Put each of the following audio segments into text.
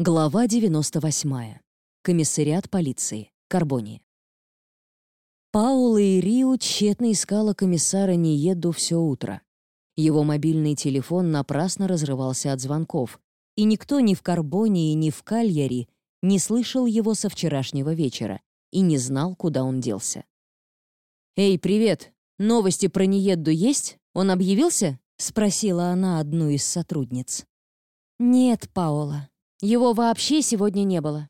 Глава 98. Комиссариат полиции. Карбония. Паула и Рио тщетно искала комиссара Ниеду все утро. Его мобильный телефон напрасно разрывался от звонков, и никто ни в Карбонии, ни в Кальяри не слышал его со вчерашнего вечера и не знал, куда он делся. «Эй, привет! Новости про Ниедду есть? Он объявился?» — спросила она одну из сотрудниц. «Нет, Паула, его вообще сегодня не было».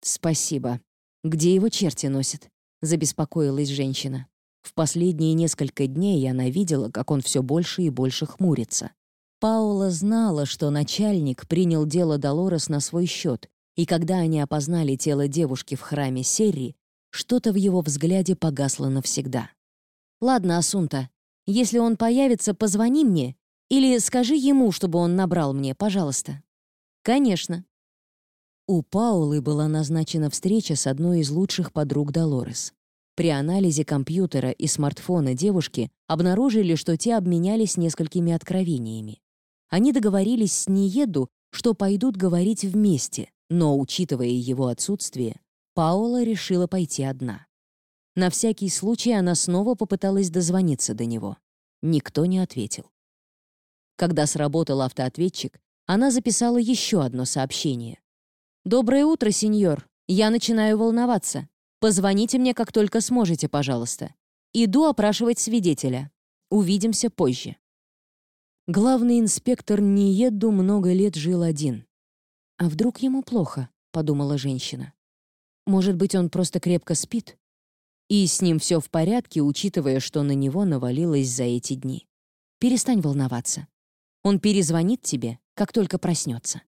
«Спасибо. Где его черти носят?» — забеспокоилась женщина. В последние несколько дней она видела, как он все больше и больше хмурится. Паула знала, что начальник принял дело Долорес на свой счет, и когда они опознали тело девушки в храме Серри, что-то в его взгляде погасло навсегда. «Ладно, Асунта, если он появится, позвони мне или скажи ему, чтобы он набрал мне, пожалуйста». «Конечно». У Паулы была назначена встреча с одной из лучших подруг Долорес. При анализе компьютера и смартфона девушки обнаружили, что те обменялись несколькими откровениями. Они договорились с Ниеду, что пойдут говорить вместе, но, учитывая его отсутствие, Паула решила пойти одна. На всякий случай она снова попыталась дозвониться до него. Никто не ответил. Когда сработал автоответчик, она записала еще одно сообщение. «Доброе утро, сеньор. Я начинаю волноваться. Позвоните мне, как только сможете, пожалуйста. Иду опрашивать свидетеля. Увидимся позже». Главный инспектор Ниеду много лет жил один. «А вдруг ему плохо?» — подумала женщина. «Может быть, он просто крепко спит?» И с ним все в порядке, учитывая, что на него навалилось за эти дни. Перестань волноваться. Он перезвонит тебе, как только проснется.